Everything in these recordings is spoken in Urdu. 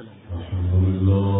السلام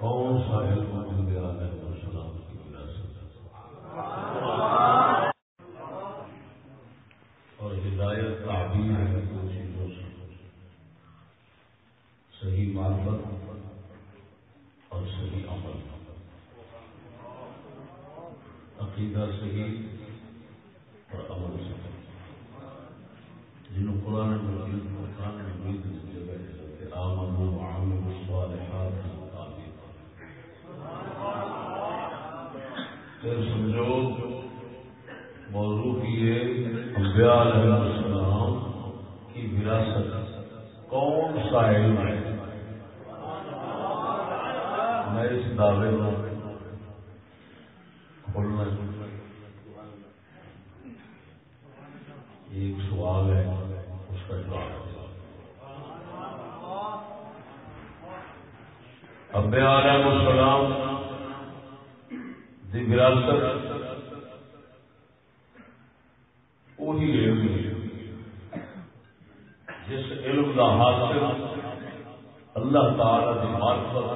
All shall unto the honor. سمجھو، موضوع کی انبیاء علیہ السلام کی وراثت۔ کون سا علم ہے؟ میں اس دعوے کو کھولنا ایک سوال ہے، اس کا جواب ابے عالم السلام وراثت وہی علم جس علم کا حاصل اللہ تعالی کی مارفت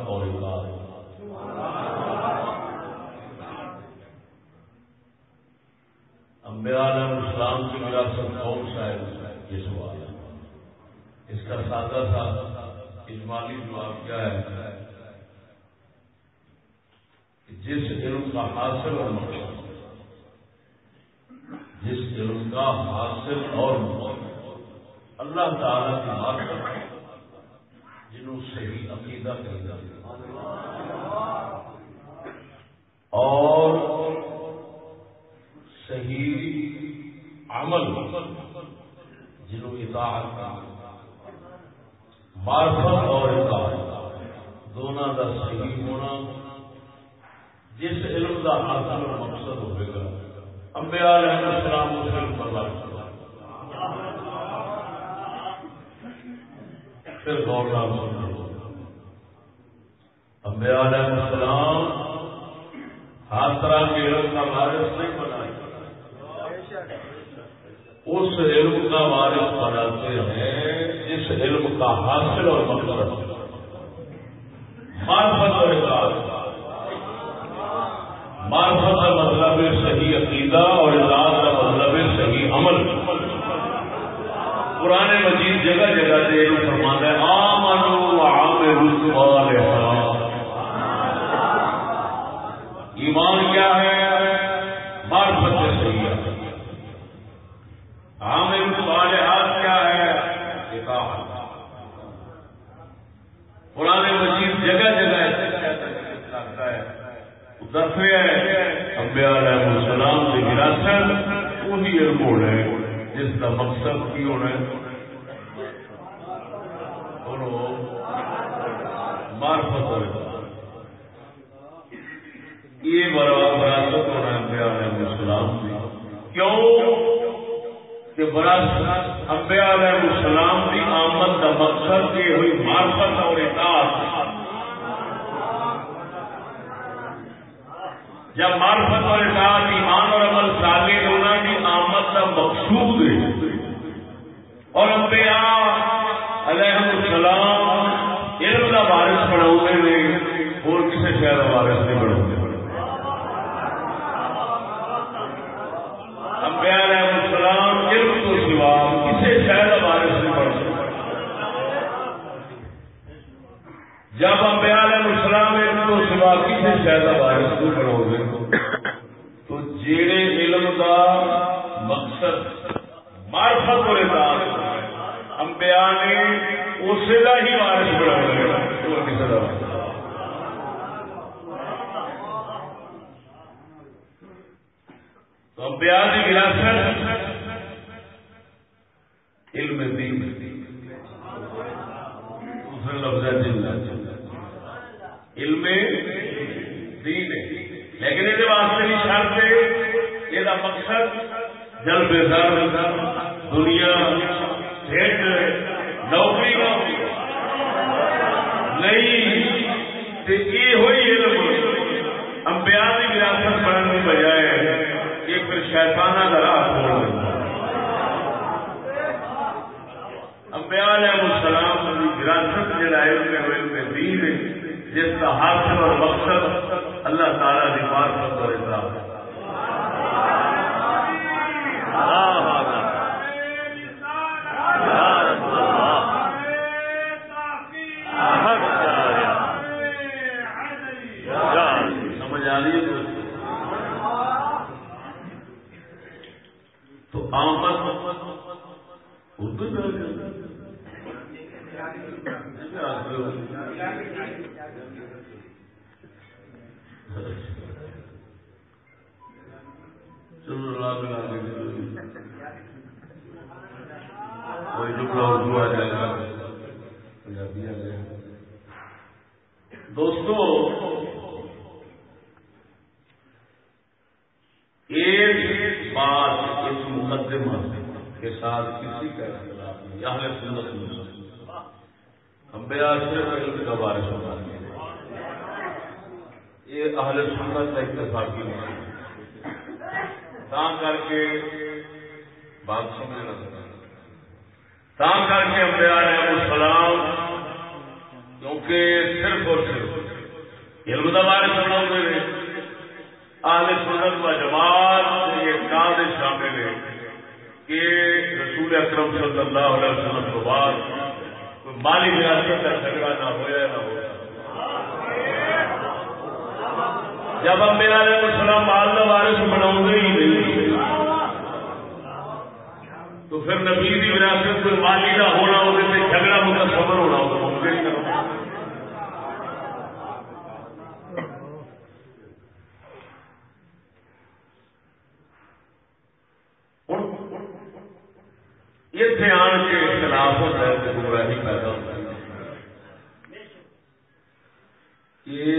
یہ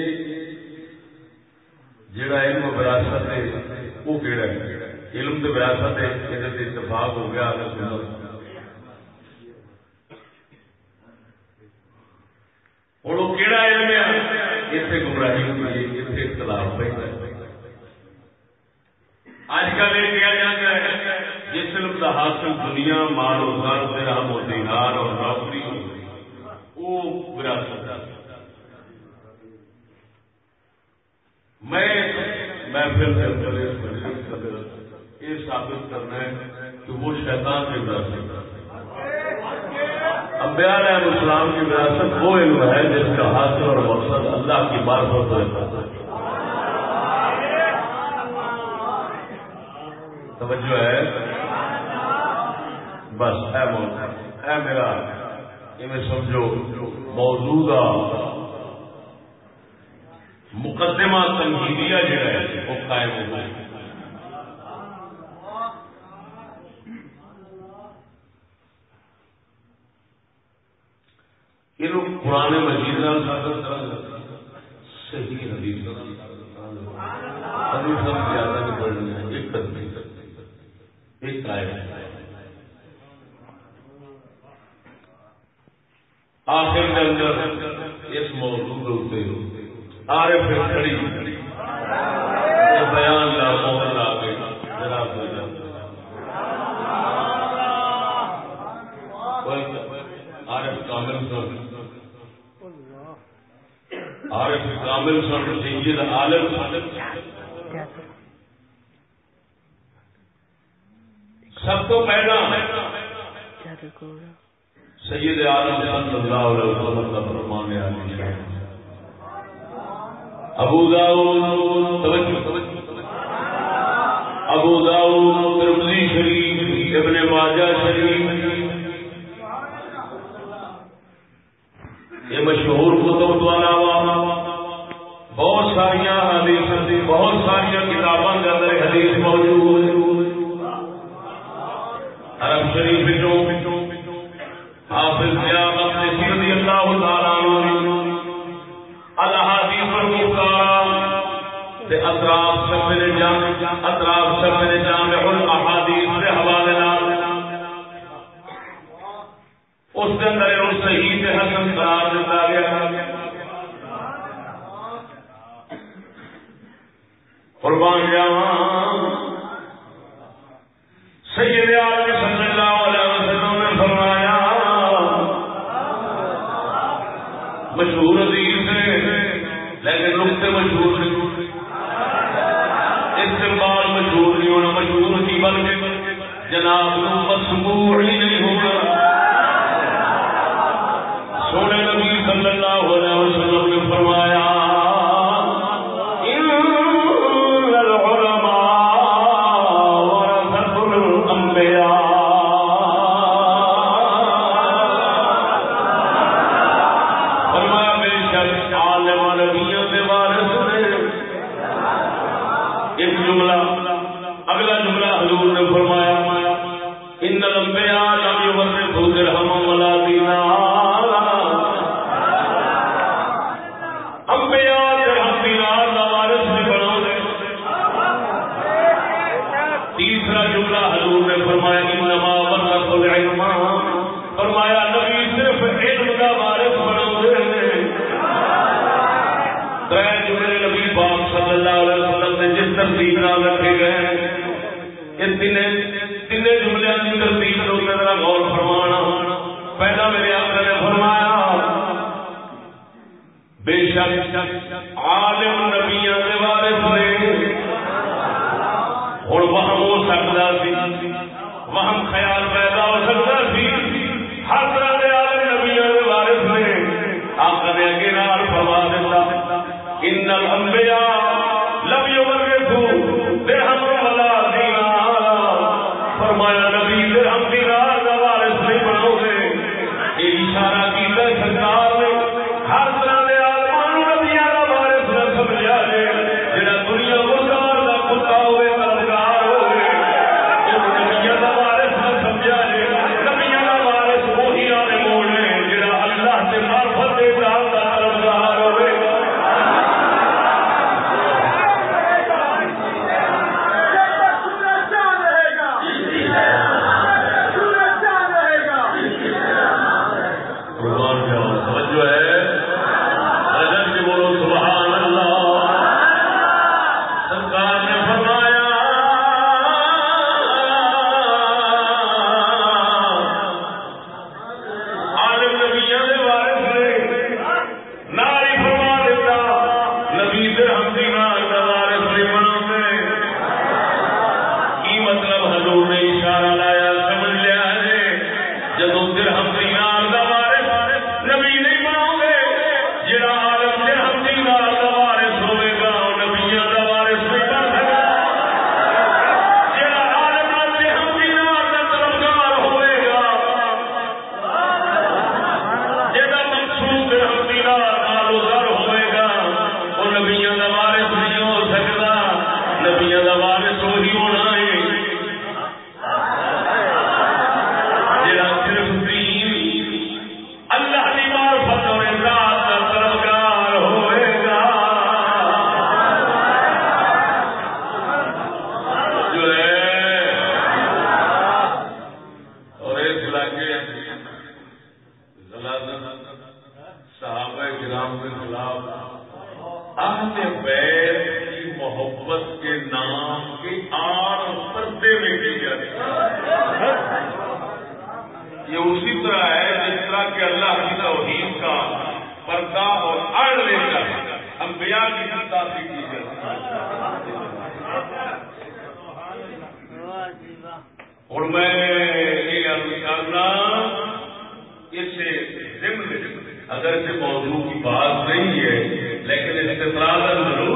جڑا علم وراثت ہے، وہ کہڑا ہے؟ علم تو وراثت ہے یہ اتفاق ہو گیا سنت۔ مارفت توجہ ہے۔ بس، اے اے میرا سمجھو موضوع مقدمہ تنقیدیہ جڑا ہے، وہ قائم ہو گئی صلی اللہ علیہ وسلم نے فرمایا لعنت صحابہ گرام کے خلاف اہل بیت کی محبت کے نام کی آڑ پردے میں کی جاتی یہ اسی طرح ہے جس طرح کہ اللہ کی توحید کا پردہ اور اڑ لے کر انبیاء کی تاثیر کی جاتی اور میں یہ کرنا ضمن اگر سے موضوع کی بات نہیں ہے لیکن استطلاع ضرور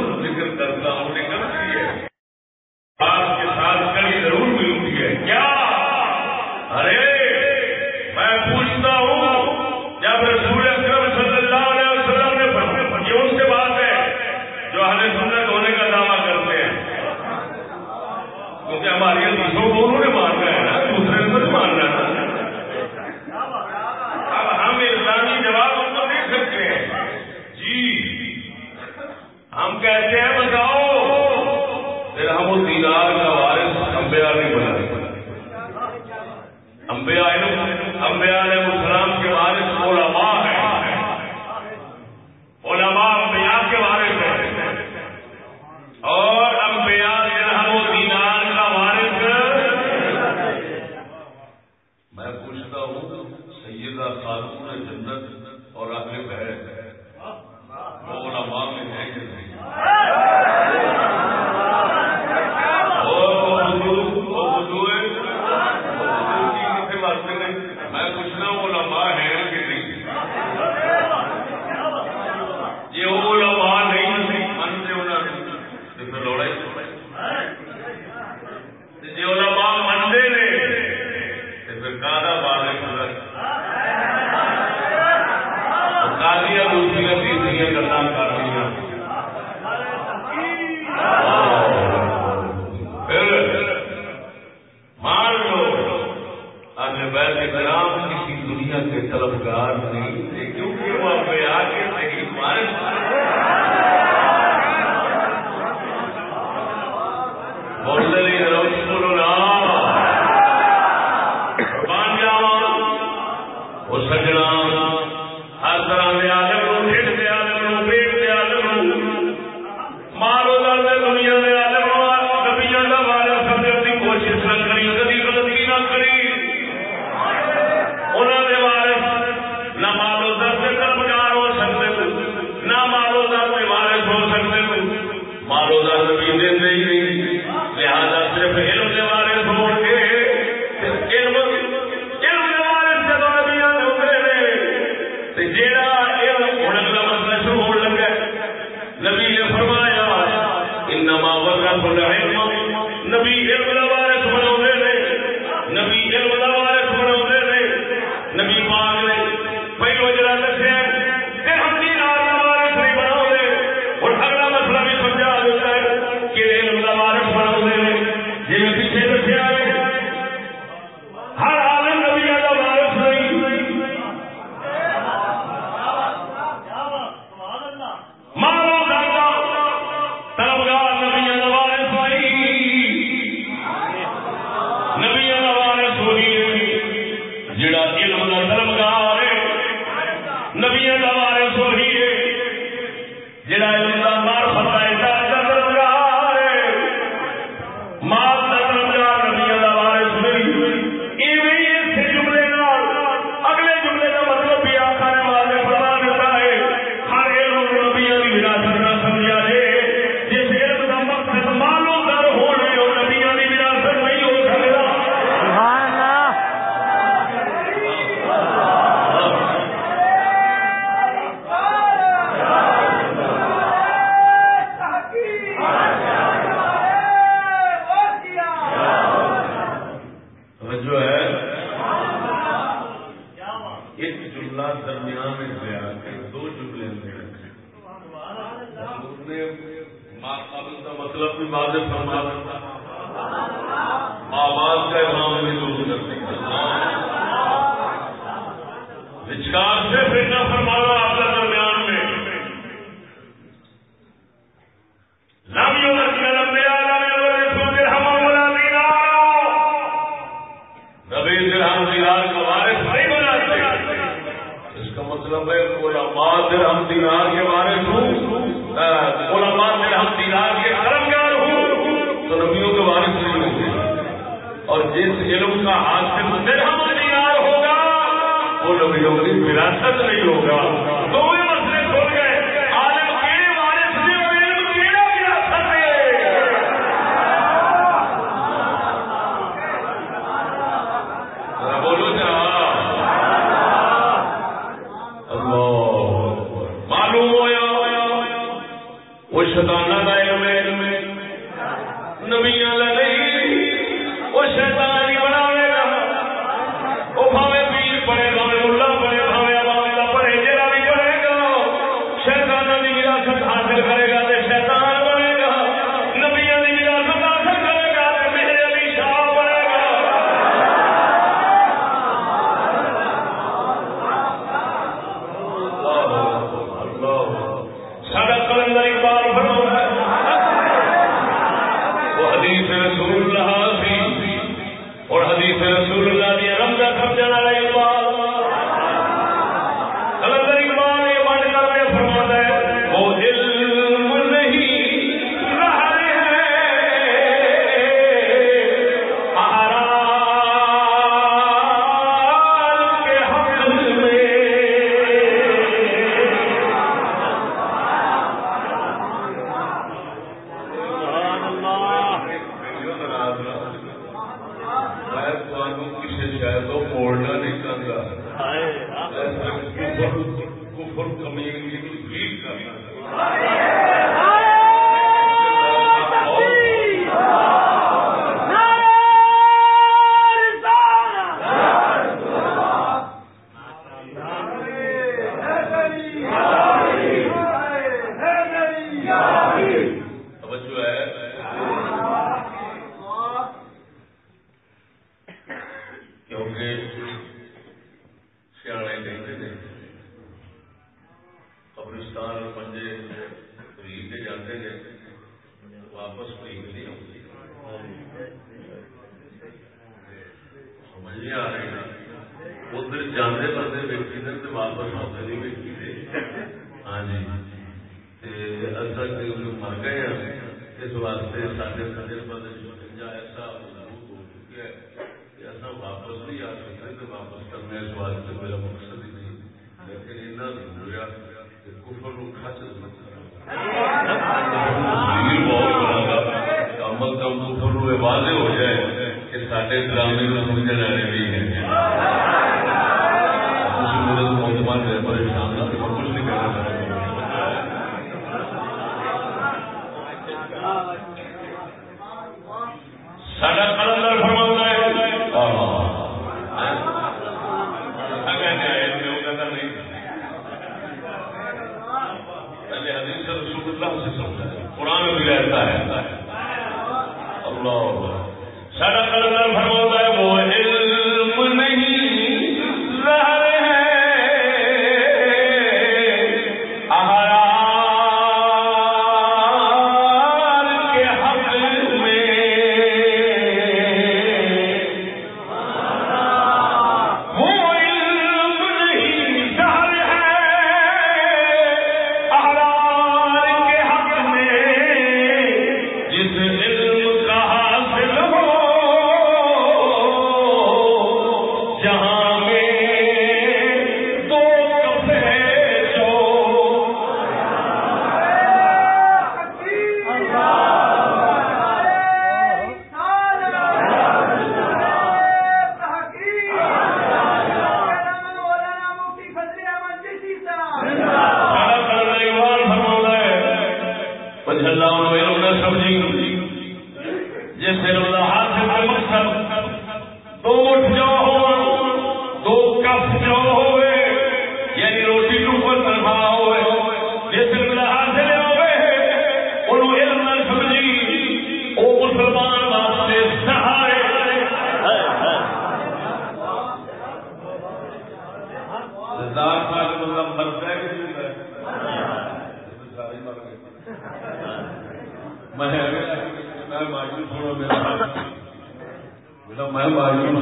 ساری باریاں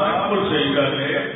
بالکل صحیح گل ہے۔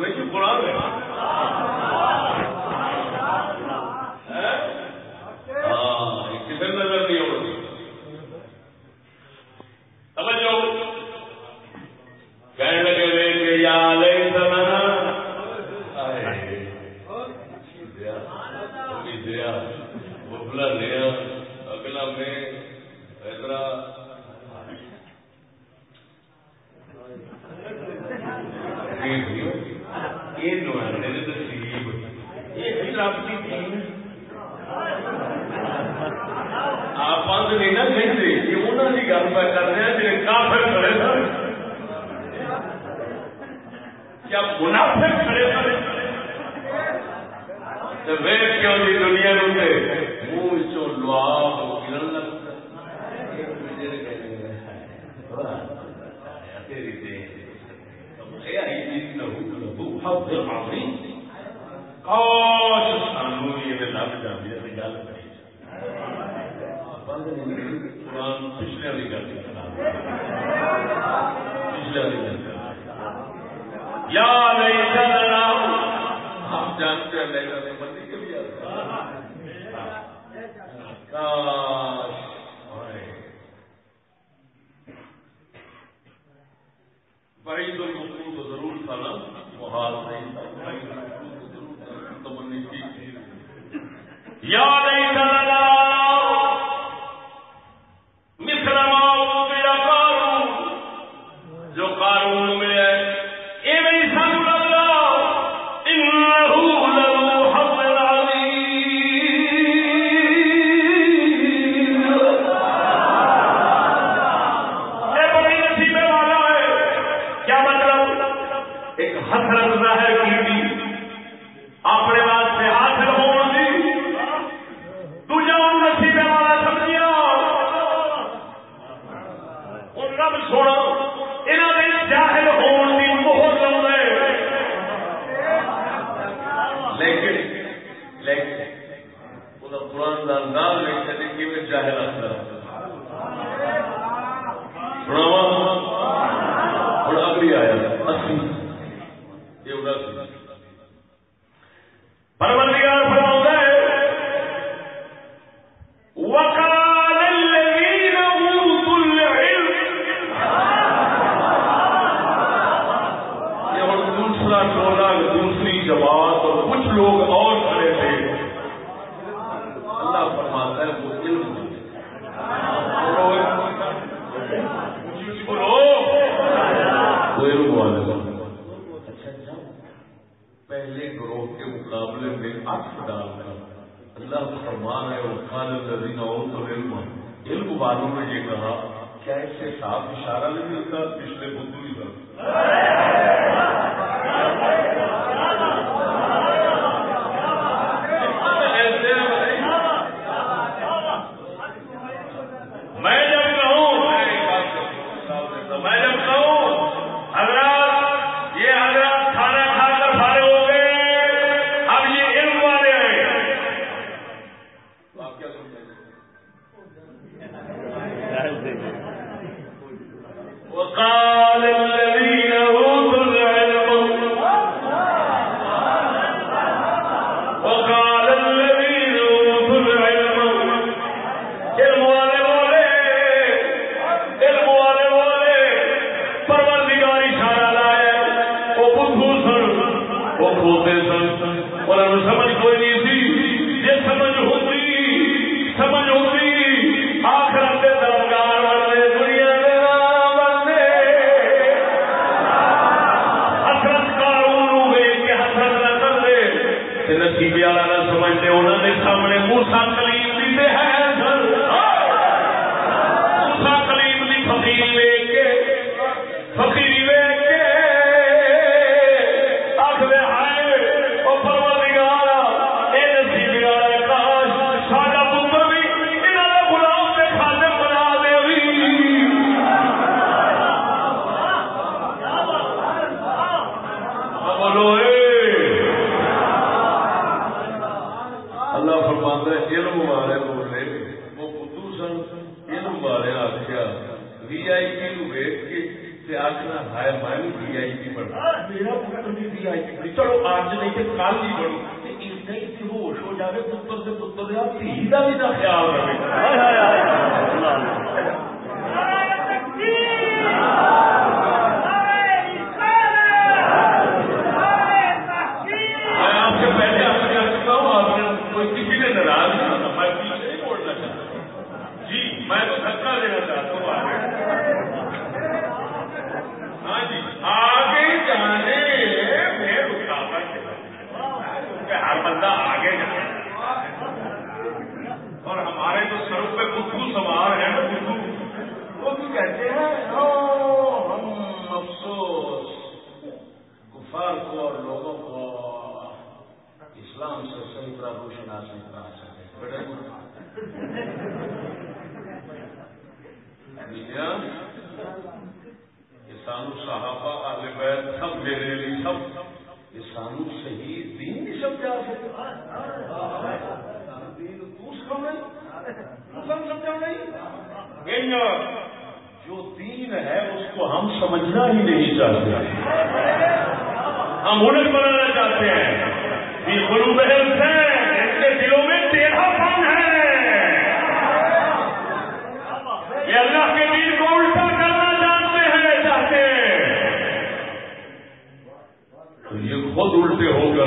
ڈھونڈنے کی ضرورت نہیں کہ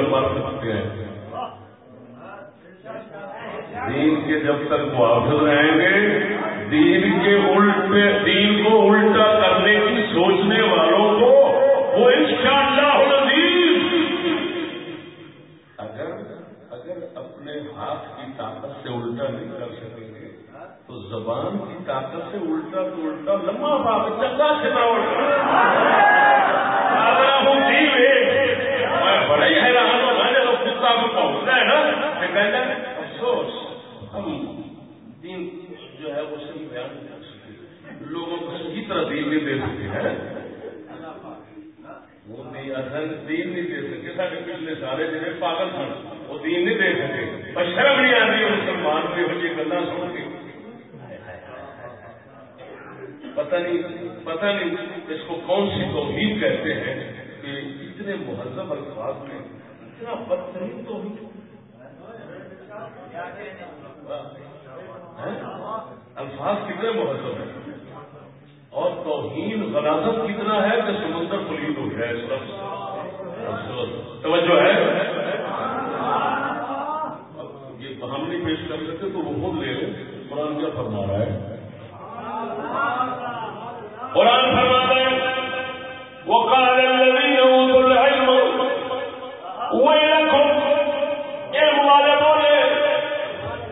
پر مر سکتے ہیں۔ دین کے جب تک محافظ رہیں گے، دین کے الٹ دین کو الٹا کرنے کی سوچنے والوں کو وہ انشاء اللہ اگر اگر اپنے ہاتھ کی طاقت سے الٹا نہیں کر سکیں گے، تو زبان کی طاقت سے الٹا تو الٹا لمبا بات چلا سے ہوتا ہے نا کہ کہنا افسوس، ہم دین جو ہے وہ صحیح بیان نہیں کر سکتے۔ لوگوں کو صحیح طرح دین نہیں دے سکتے ہیں وہ اصل دین نہیں دے سکے سارے پچھلے سارے جڑے پاگل سن، وہ دین نہیں دے سکے پر شرم نہیں آتی مسلمان کو یہ جی گلا سن کے۔ پتہ نہیں پتہ نہیں اس کو کون سی توہین کہتے ہیں کہ اتنے مہذب الفاظ میں اتنا بدترین توہین الفاظ کتنے مہذب ہیں؟ اور توہین غلاظت کتنا ہے کہ سمندر پلیت ہو گیا توجہ ہے؟ یہ ہم نہیں پیش کر سکتے، تو وہ خود لے لیں۔ قرآن کیا فرما رہا ہے؟ قرآن فرما رہا ہے، وقال الذين اوتوا العلم ويلكم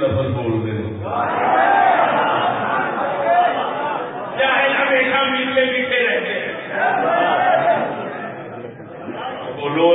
لفظ بول دے ہمیشہ ملتے ملتے رہتے بولو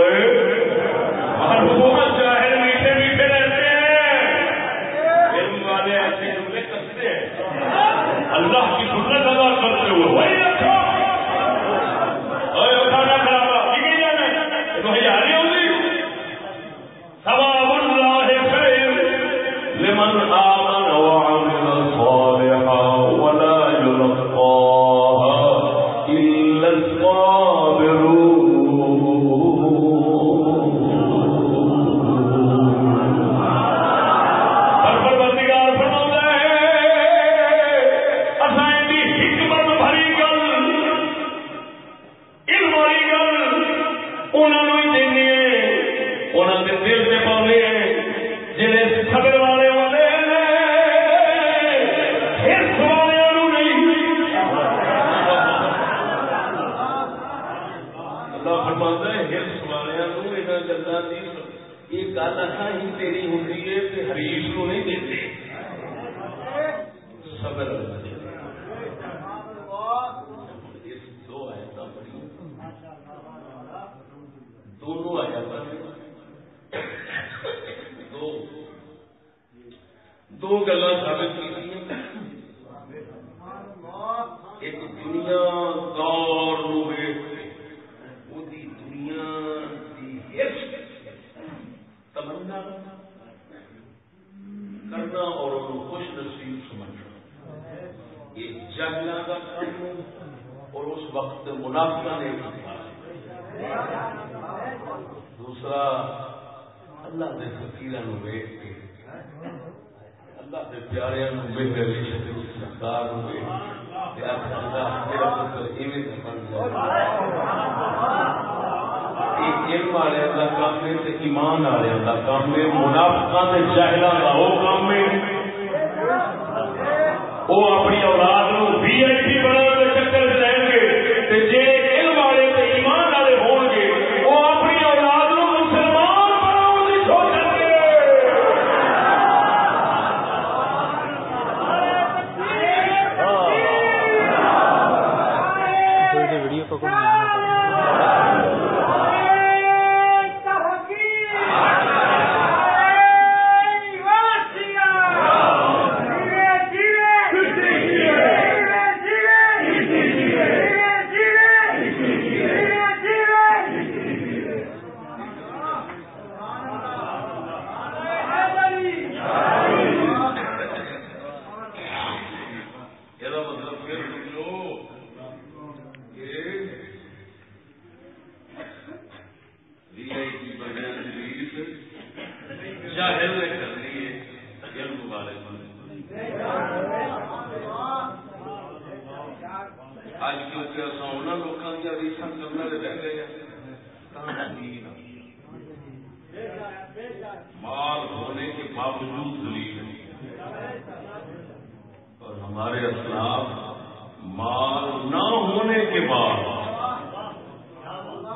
مال نہ ہونے کے بعد۔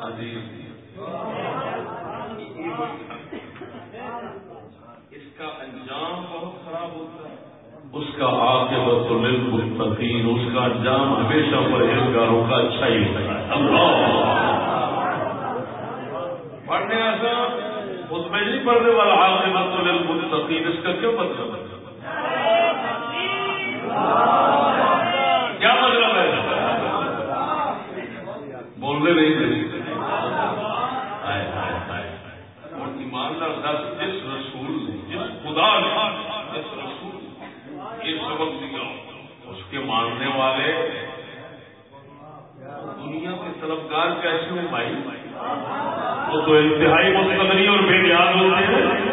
عزیز اس کا انجام بہت خراب ہوتا ہے۔ اس کا عاقبت للمتقین، اس کا انجام ہمیشہ پرہیزگاروں کا اچھا ہی ہوتا ہے۔ اللہ۔ پڑھنے ایسا اس میں نہیں پڑھنے والا عاقبت للمتقین، اس کا کیا مطلب ہے؟ ماننے والے۔ دنیا کے طلبگار کیسے ہیں بھائی؟ وہ تو انتہائی مستقری اور بے نیاز ہوتے ہیں۔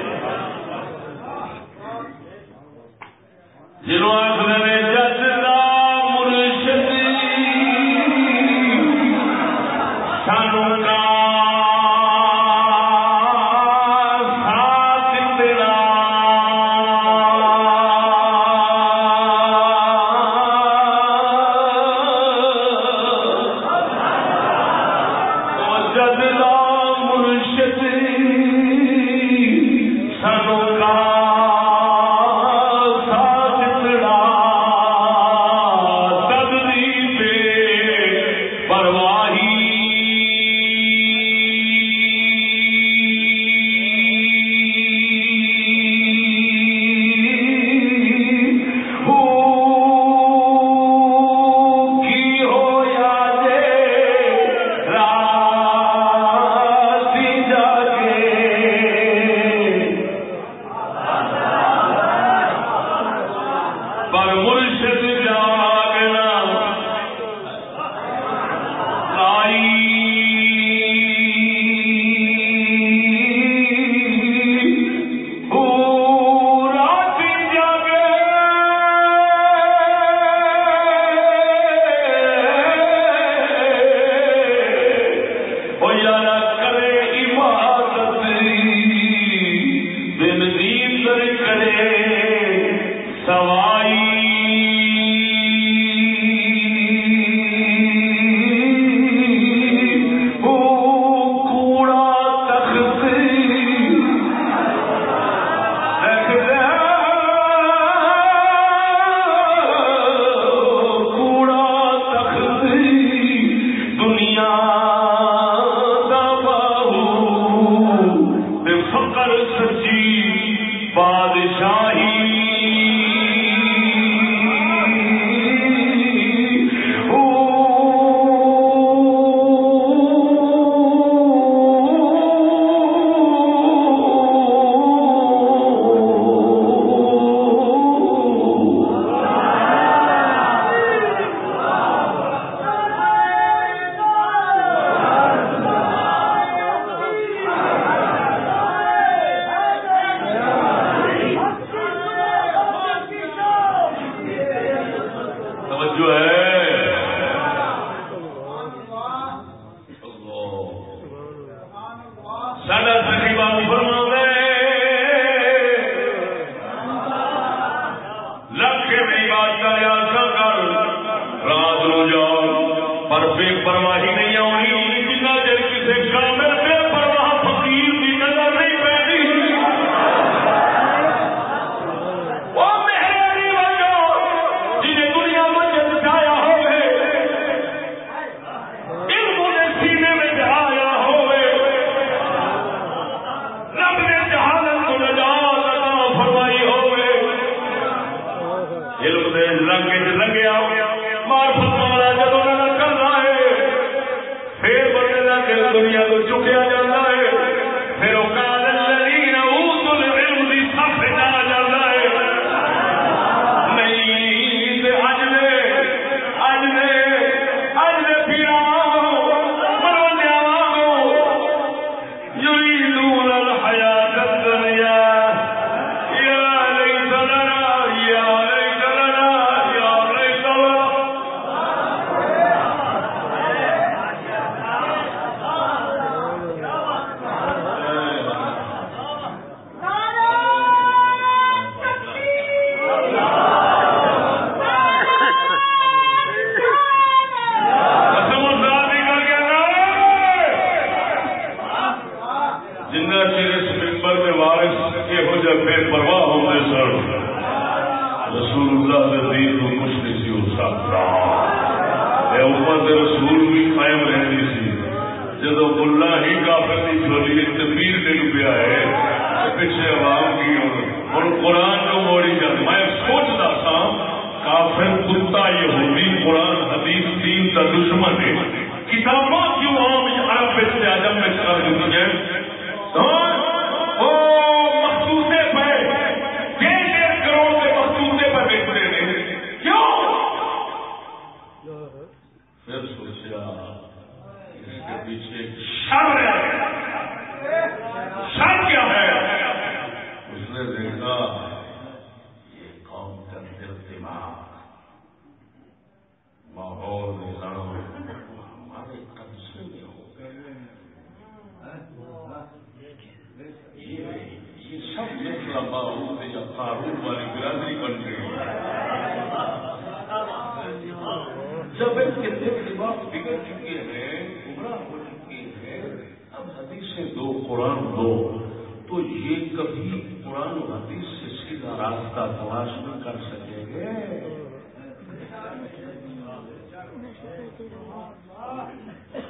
راستہ تلاش نہ کر سکیں گے۔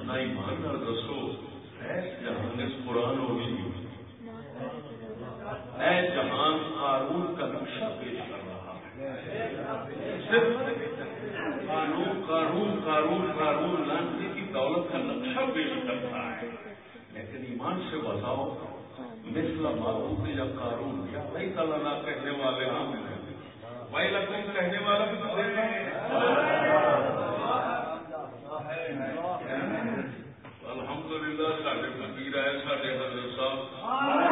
نہ ایمان کر دسو جہان اس قرآن ہو گئی اے جہان قانون کا نقشہ پیش کر رہا ہے۔ صرف قانون قانون قانون قانون لانچنے کی دولت کا نقشہ پیش کرتا ہے۔ لیکن ایمان سے بتاؤ مثل معروف یا قارون، یا بھائی کلنا کہنے والے ہاں ملے بھائی لکن کہنے والا بھی تو الحمد للہ سارے فکیر ہے سارے حضرت صاحب۔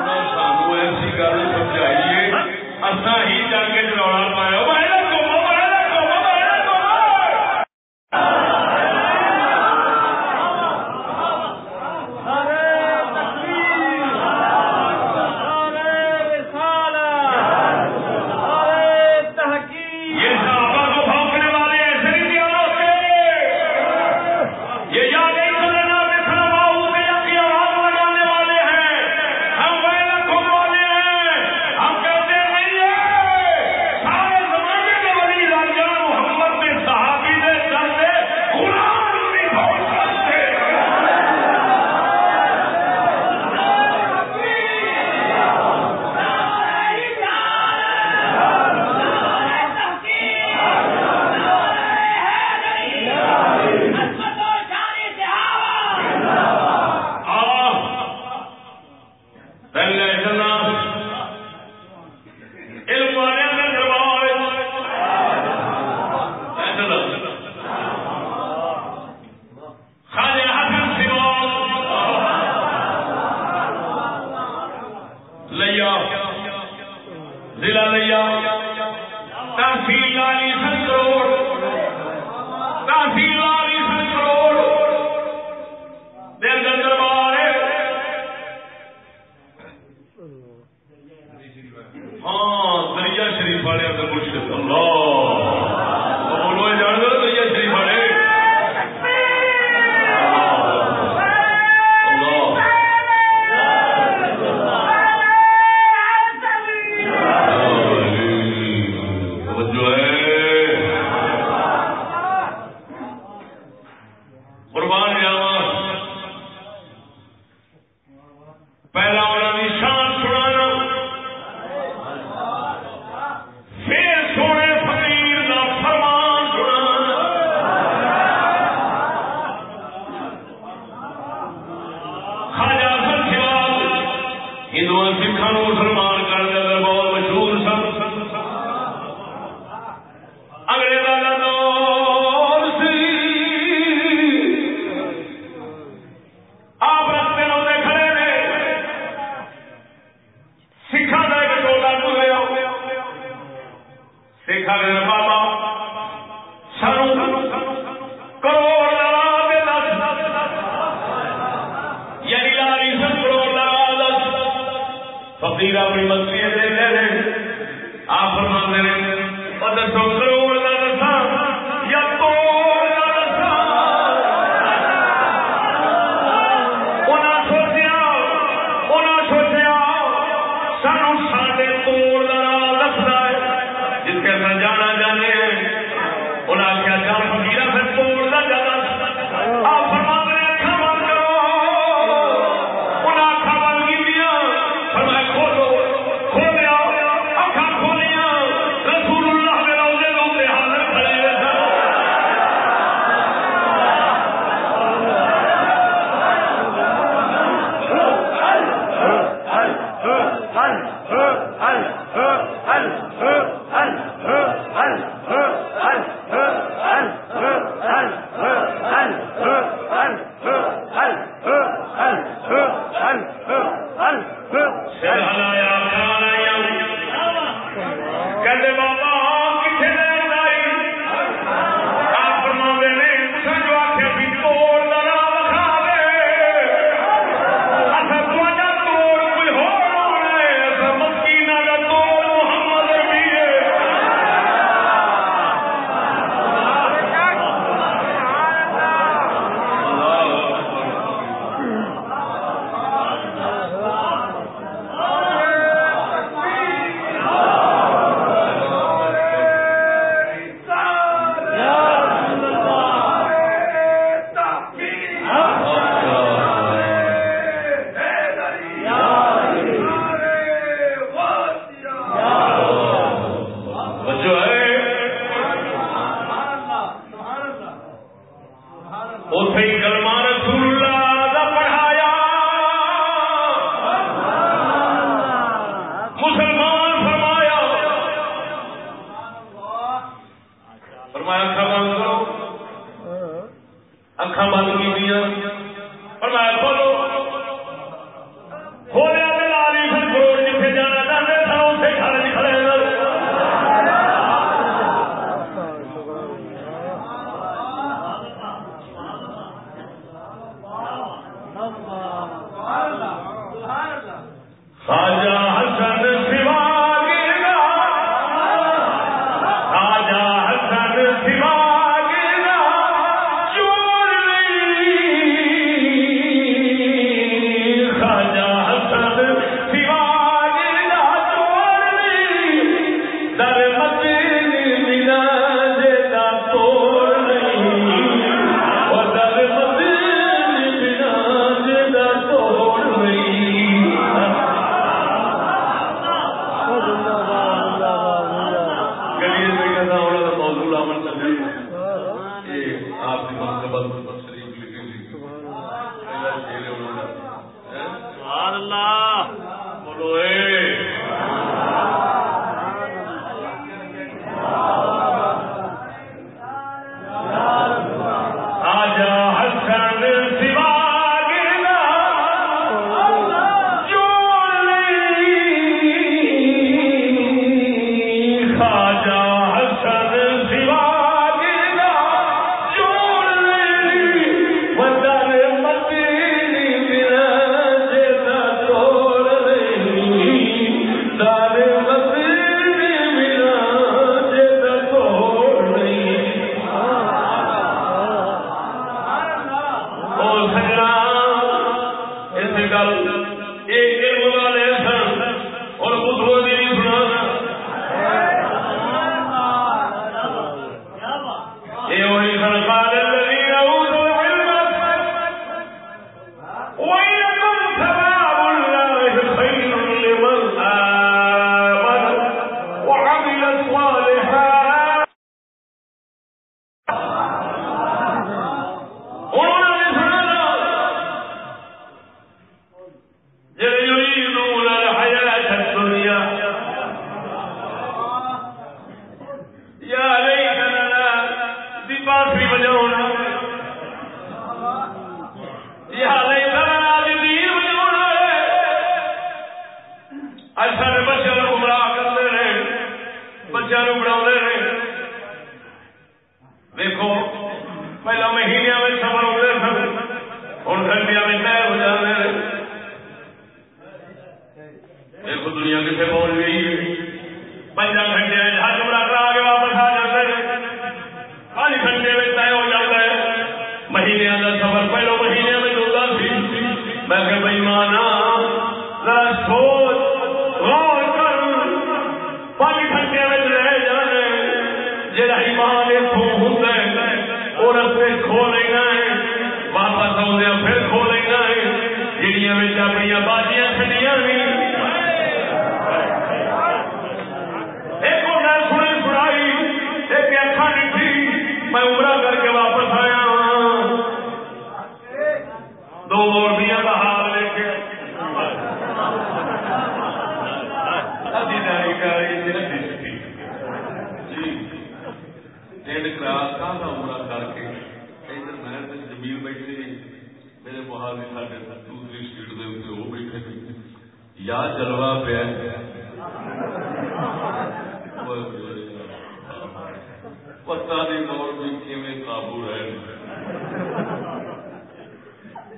بابا۔ سانو کروڑ یعنی لاری سن کروڑ فقیر اپنی مسجد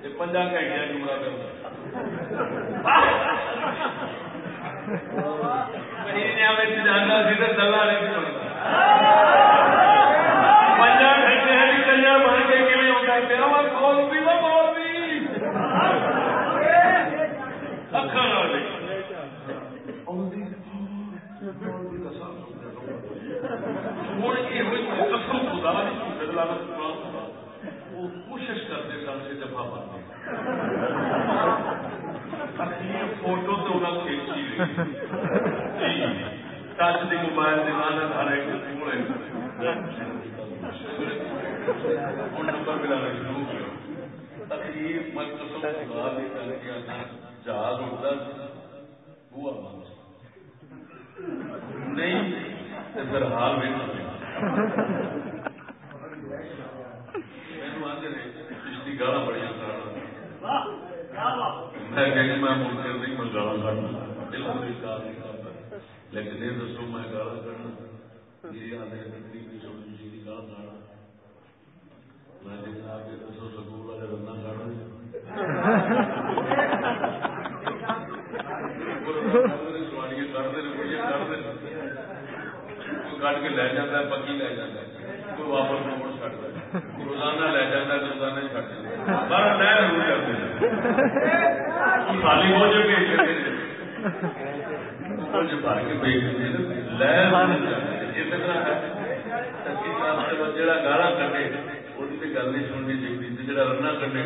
پنجا گھنٹے جمرا جانا سی تو دلہ نہیں پنجا گھنٹے کنیا بن کے کھے ہوتا تیرا میں کھول بھی نہ بول بھی اکھا نہ کوشش کرتے سن سے دفاع بنتے فوٹو تو انہیں کھینچی لی ٹچ کی موبائل دکان ہر ایک نمبر ملانا شروع تقریب میں قسم خدا دی کر کے جہاز اڑتا بوا بند نہیں ادھر حال بھی گالا بڑی میں ممکن نہیں میں گالا کرنا بالکل انکار نہیں کرتا لیکن یہ دسو میں گالا کرنا آدھے جی کی کرنا میں آپ کے دسو سکول والے رنا سواریاں کرتے کٹ کے لے جاتا پکی لے جاتا کوئی واپس موڑ چڑھتا روزانہ لے جاتا روزانہ چڑھ جاتا بارہ نئے ضرور کرتے خالی ہو جائے کچھ گالا کٹے وہ گل نہیں سننی چاہیے رنا کٹے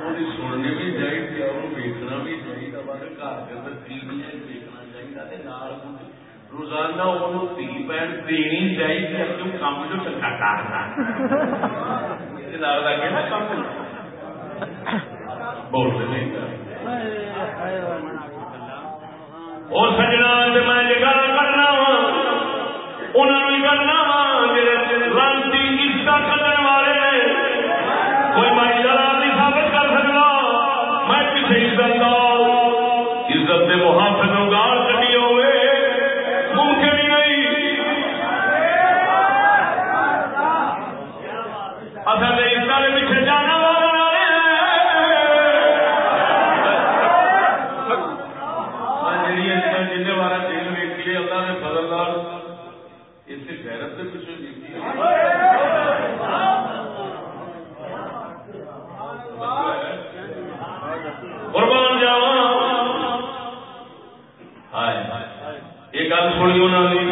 وہ سننی بھی چاہیے اور بھی چاہیے گھر کے اندر چاہیے روزانہ وہ تھی بہن دینی چاہیے کام جو چنگا کرنا وہ سجنا میں کرنا وا انہوں کرنا وا عزت کرنے والے کوئی مائی جلا نہیں ثابت کر سکتا، میں کسی عزت کا عزت کے محافظ گال کٹی ہوئے ممکن ہی نہیں اصل اس کے پیچھے جانا جن بارہ جیل ویکھی اللہ نے فضل لال اسے غیرت کے پیچھے دیکھی قربان جاوا یہ گل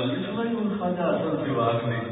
اب رواج قوانی میں سارا نے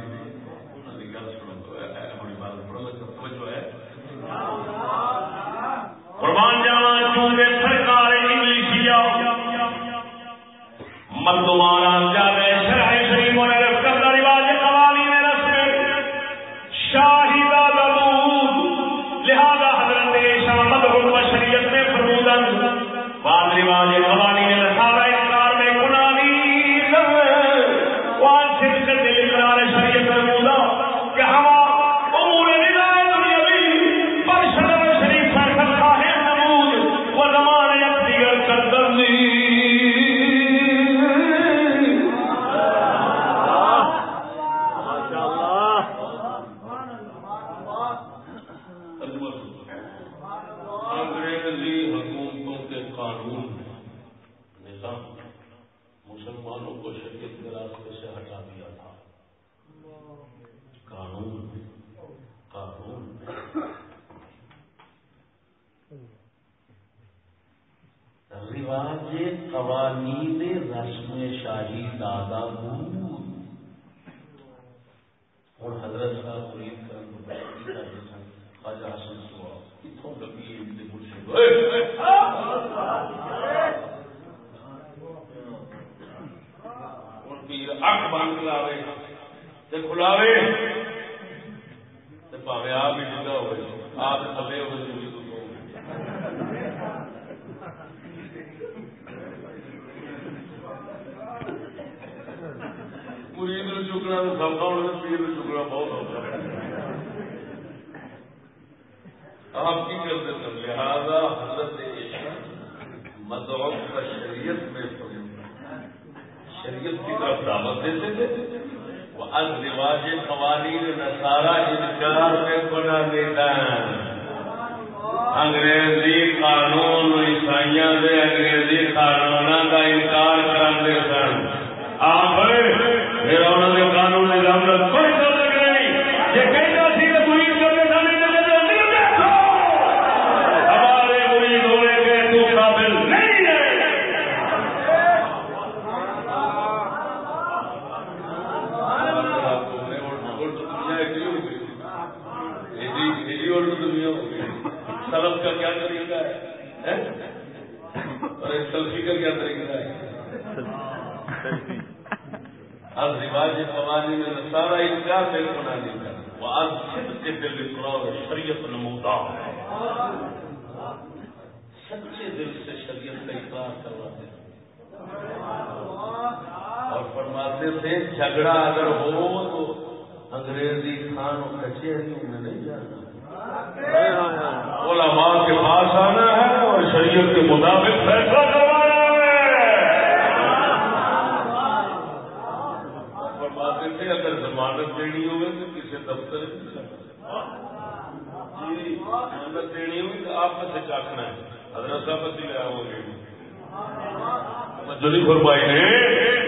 شریعت کے مطابق فیصلہ کروانا فرماتے تھے اگر ضمانت دینی ہوگی تو کسی دفتر جی، ضمانت دینی ہوگی تو آپ سے چاکنا ہے۔ حضرت صاحب لے آؤ گے۔ فرمائی نے۔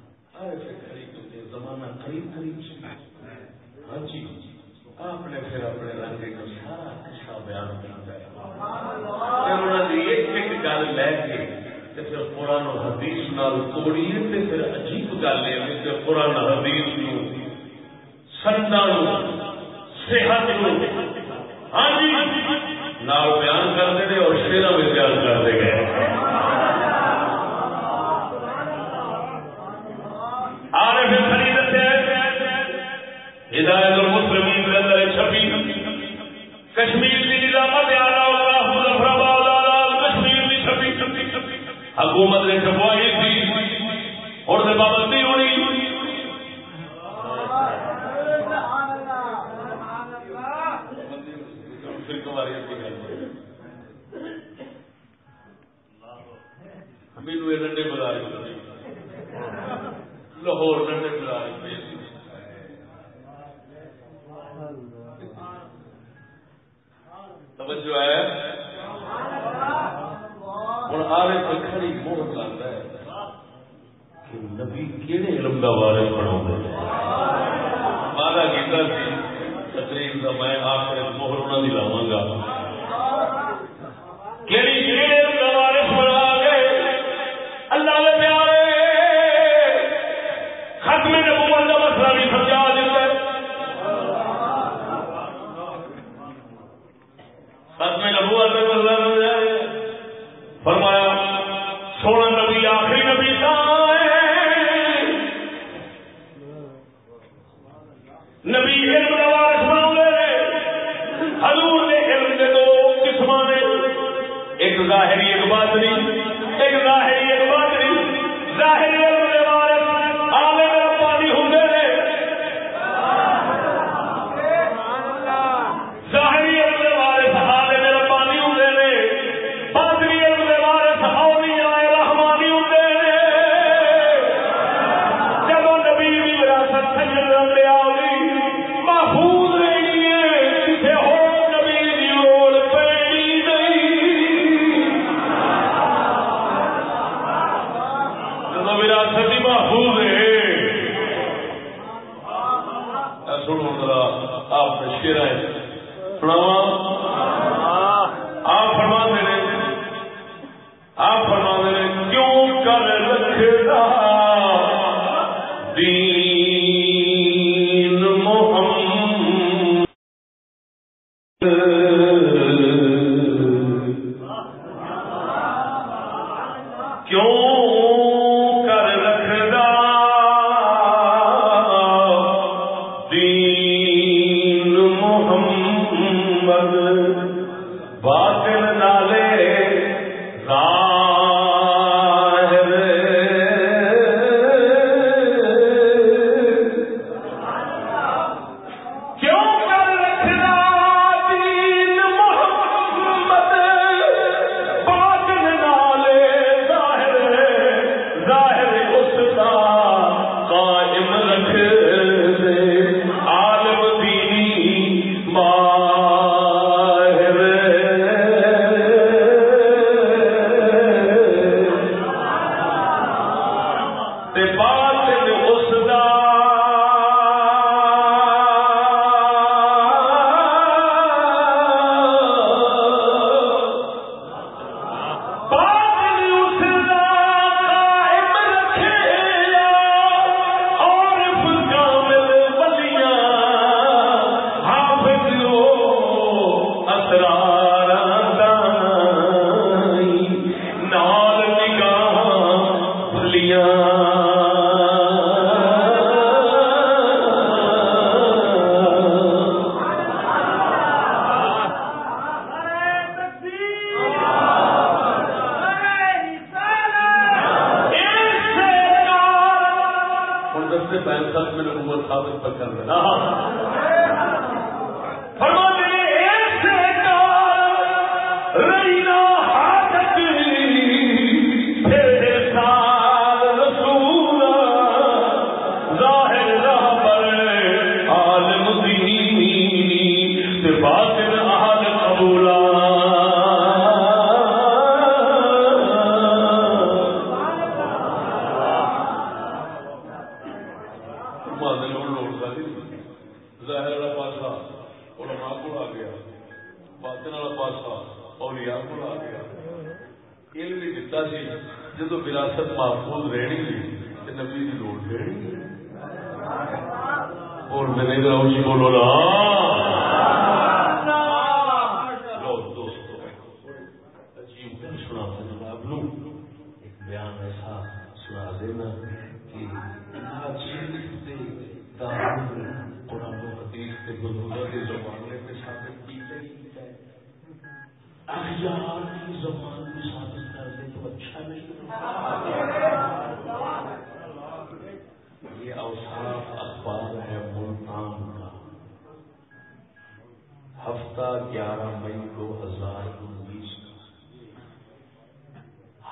ہر ایسے قریب ہوتے زمانہ قریب قریب سے۔ ہاں جی آپ نے پھر اپنے رنگ کا سارا قصہ بیان کیا۔ ہے ایک ایک گل لے کے پھر قرآن و حدیث نال توڑیے تے پھر عجیب گل یہ کہ قرآن حدیث نو سندا نو، صحت نو۔ ہاں جی نال بیان کرتے ہیں اور شیرا میں بیان کرتے گئے۔ عارف خرید ہے حکومت لاہور نے نگرانی بھیج ہے؟ ہوں لگتا ہے کہ نبی کہڑے علم کا وارث بنا وعدہ کیتا سی کا میں آخر موہر انہوں کی لاوا گا۔ کہڑی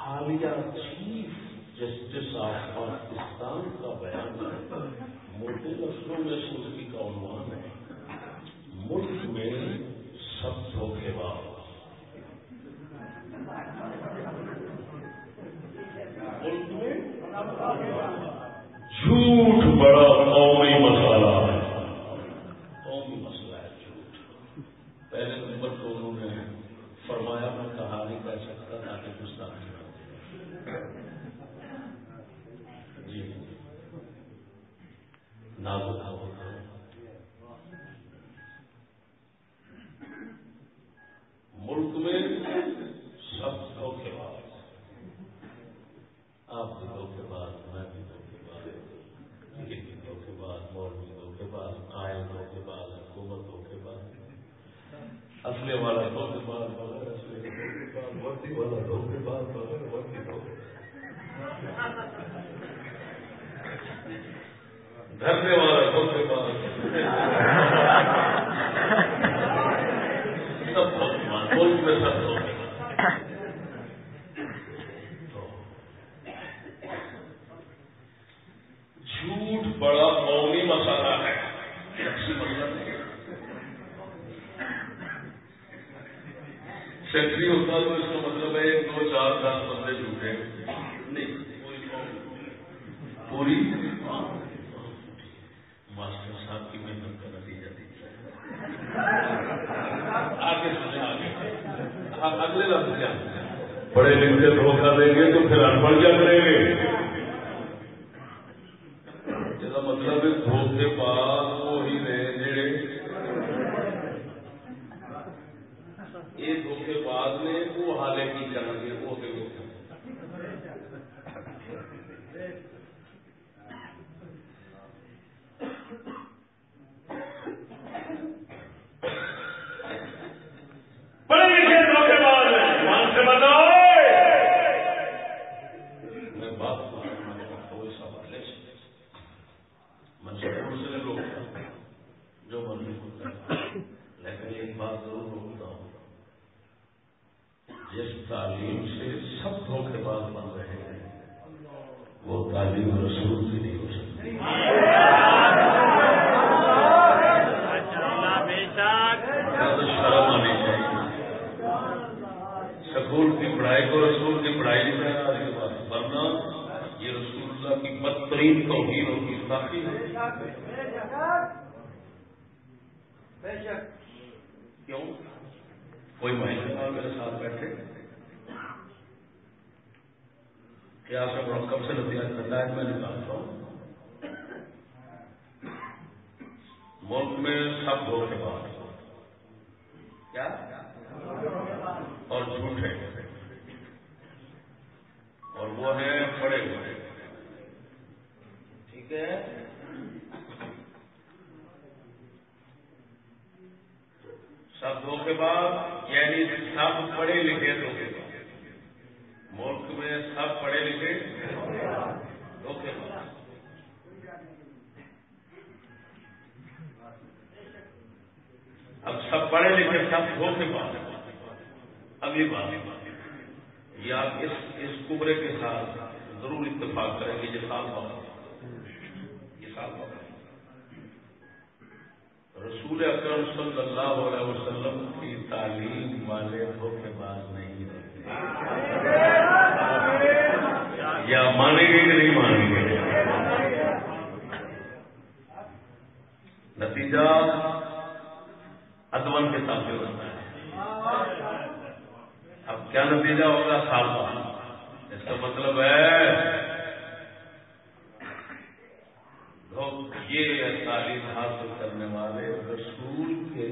حالیہ چیف جسٹس آف پاکستان کا بیان ہے۔ موٹے لفظوں میں اس کی کا عنوان اور جھوٹے اور وہ ہیں پڑے ہوئے ٹھیک ہے؟ سب دھوکے بعد یعنی سب پڑھے لکھے دھوکے بعد۔ ملک میں سب پڑھے لکھے دھوکے بعد۔ سب پڑھے لکھے سب ہو کے پاس اب بات یہ آپ اس اس کمرے کے ساتھ ضرور اتفاق کریں گے، یہ سال بات یہ سال بات رسول اکرم صلی اللہ علیہ وسلم کی تعلیم والے دھوکے باز نہیں رہتے یا مانیں گے کہ نہیں مانیں گے؟ نتیجہ ادبن کے ساتھ جو رہتا ہے۔ اب کیا نتیجہ ہوگا؟ خاصا اس کا مطلب ہے یہ تعلیم حاصل کرنے والے رسول کے،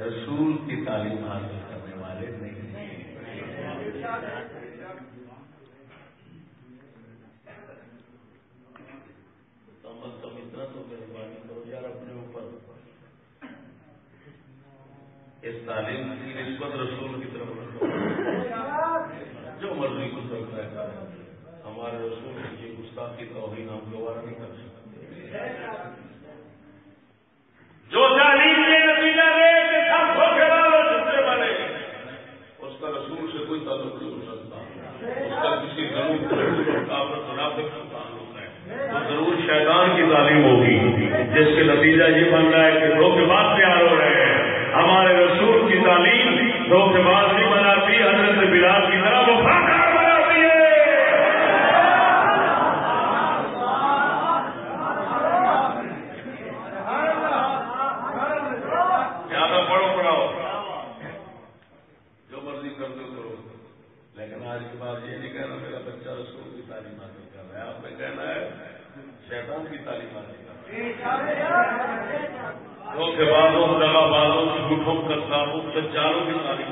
رسول کی تعلیم حاصل کرنے والے نہیں کم از کم اتنا تو مہربانی کرو یار اپنے اوپر۔ اس تعلیم کی نسبت رسول کی طرف جو مرضی کو سکتا ہے ہمارے رسول کی یہ گستاخی توہین ہم دوبارہ نہیں کر سکتے۔ جو تعلیم کے نتیجہ دے کہ سب اس کا رسول سے کوئی تعلق نہیں ہو سکتا۔ اس کا کسی ضرور تعلق ہے۔ ضرور شیطان کی تعلیم ہوگی۔ جس کے نتیجہ یہ بن رہا ہے کہ لوگ کے بعد تیار ہو رہے ہیں۔ ہمارے رسول کی تعلیم دھوکے باز نہیں بناتی، حضرت بلال کی طرح وہ بناتی ہے۔ زیادہ پڑھو، پڑھاؤ۔ جو مرضی کر دو کرو۔ لیکن آج کے بعد یہ نہیں کہنا میرا بچہ رسول کی تعلیم حاصل کر رہا ہے، آپ نے کہنا ہے، شیطان کی تعلیم حاصل کر رہا ہے۔ دھوکے بازوں دگا بازوں جھوٹوں، کتابوں چاروں کی تعلیم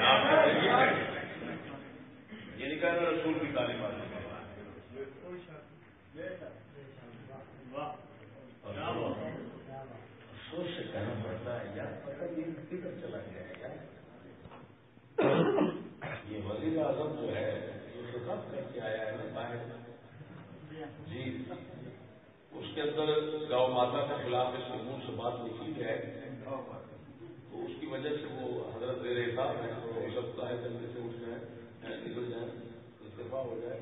آپ نے یہ کہنا یہ نہیں کہنا رسول کی تعلیم حاصل افسوس سے کہنا پڑتا ہے، یار، پتہ نہیں کدھر چلا گیا ہے، یار۔ یہ وزیر اعظم جو ہے جو خطاب کر کے آیا ہے نا باہر۔ جی۔ اس کے اندر گاؤں ماتا کے خلاف اس کے منہ سے بات نکلی ہے۔ تو اس کی وجہ سے وہ حضرت زیر حساب ہے تو ہو سکتا ہے جلدی سے اٹھ جائیں نکل جائیں استعفا ہو جائے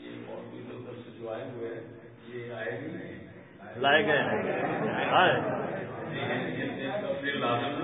یہ مولوی دفتر سے جو آئے ہوئے ہیں۔ یہ آئے نہیں ہیں لائے گئے آئے۔ لازم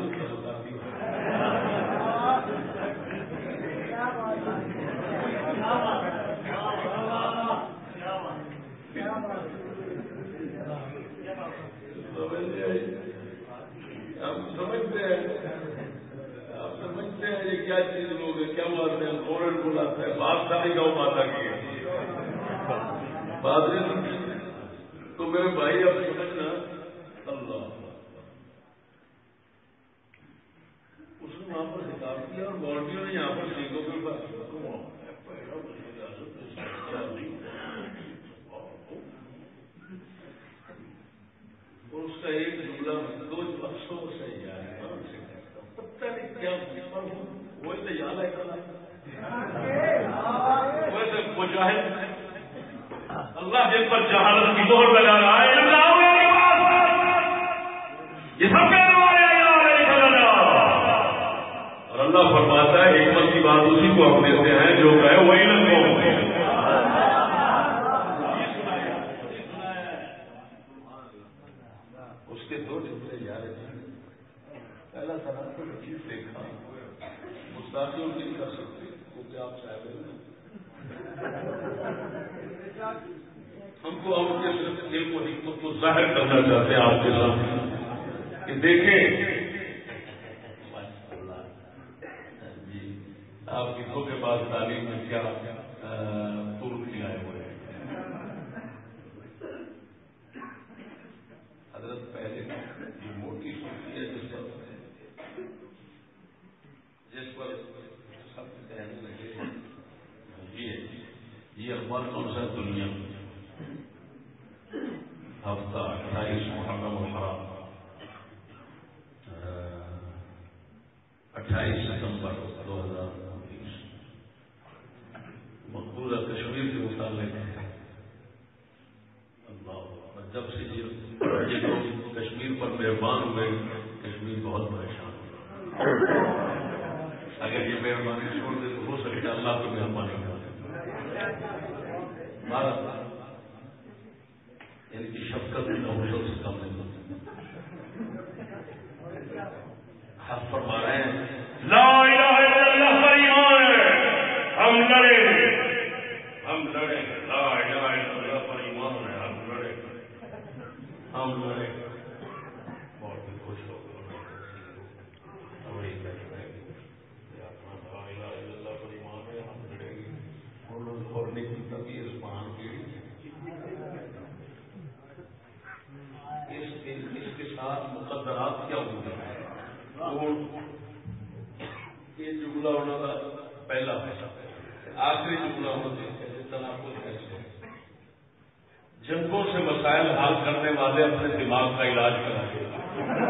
Barakallah.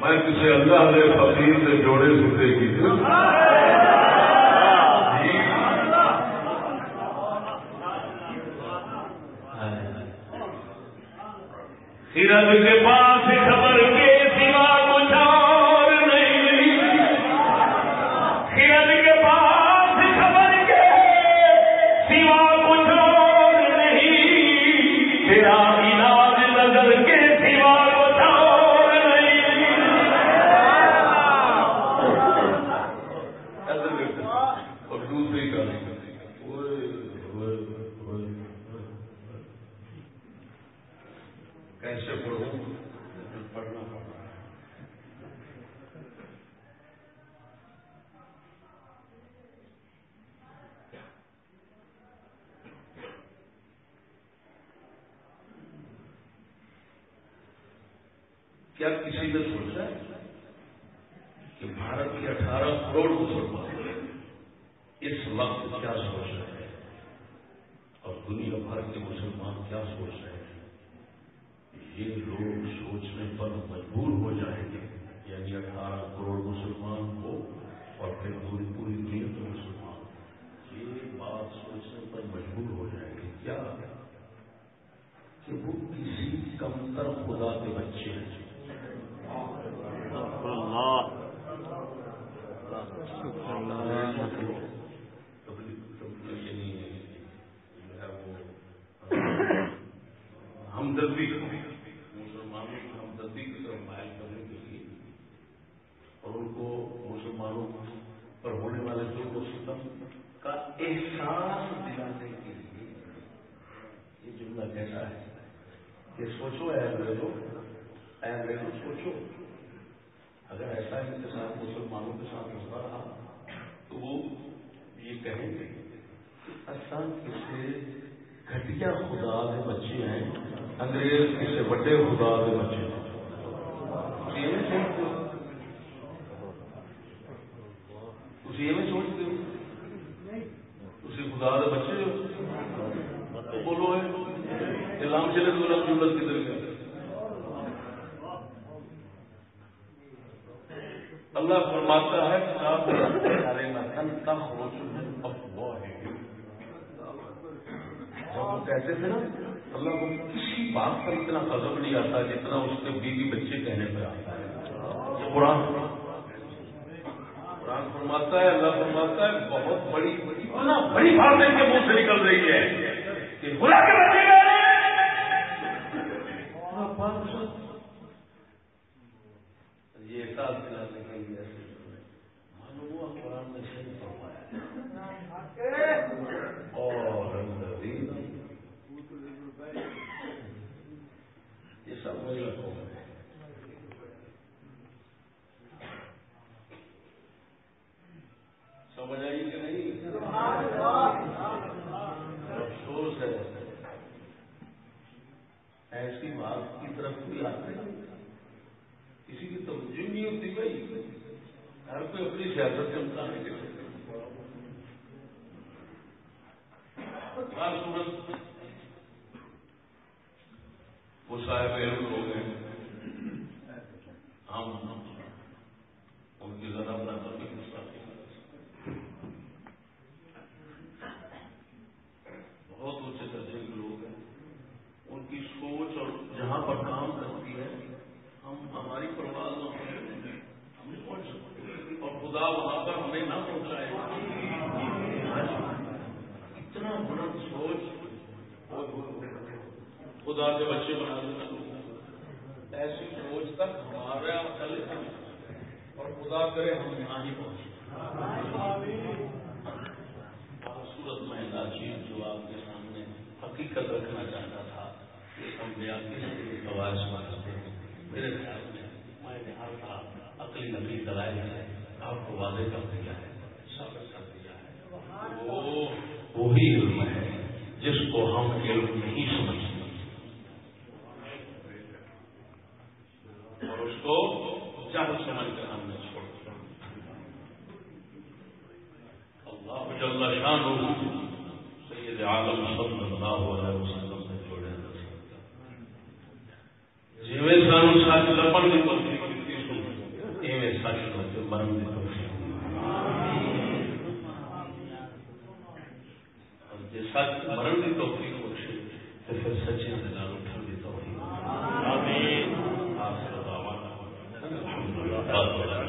میں کسی اللہ نے فقیر سے جوڑے سوتے کی ہرن کے پاس خبر خدا کے بچے ہو۔ بولو لام چلے تو لم جملت کدھر گیا اللہ فرماتا ہے کہتے تھے نا، اللہ کو کسی بات پر اتنا قدم نہیں آتا جتنا اس کے بیوی بچے کہنے پر آتا ہے۔ یہ قرآن۔ قرآن فرماتا ہے، اللہ فرماتا ہے، بہت بڑی بڑی بات ہے منہ سے نکل رہی ہے کہ بلا کے بچے یہ احساس دلانے کے لیے معلوم ہوا قرآن میں صحیح فرمایا۔ اور یہ سب سمجھ آئی کہ نہیں افسوس ہے ایسی بات کی طرف کوئی آتے کسی کی توجہ نہیں ہوتی بھائی ہر کوئی اپنی سیاست کے مطابق صورت وہ صاحب علم لوگ ہیں۔ ہم ان کی ذرا برابر بھی حصہ بہت اونچے درجے کے لوگ ہیں ان کی سوچ اور جہاں پر کام کرتی ہے ہم ہماری پرواز نہ ہو ہم نہیں پہنچ سکتے اور خدا وہاں پر ہمیں نہ پہنچائے اتنا بلند سوچ خدا کے بچے بنا دینا ایسی سوچ تک ہمارا اور خدا کرے ہم یہاں ہی پہنچے۔ سورت میں چیز جو آپ کے سامنے حقیقت رکھنا چاہتا تھا ہم بیان کے ہیں۔ میرے خیال میں میں نے ہر تھا عقلی نقلی دلائل ہے۔ آپ کو واضح کر دیا ہے ثابت کر دیا ہے۔ وہ وہی علم ہے جس کو ہم علم نہیں سمجھتے۔ اور اس کو جان سمجھ کر ہم نے چھوڑ دیا اللہ جل شان سید عالم صلی اللہ علیہ وسلم نے جوڑے جیویں سانو سچ لبن کی توفیق دیتی سچ لو مرن کی توفیق۔ اور جی سچ مرن کی توفیق تو پھر سچے بات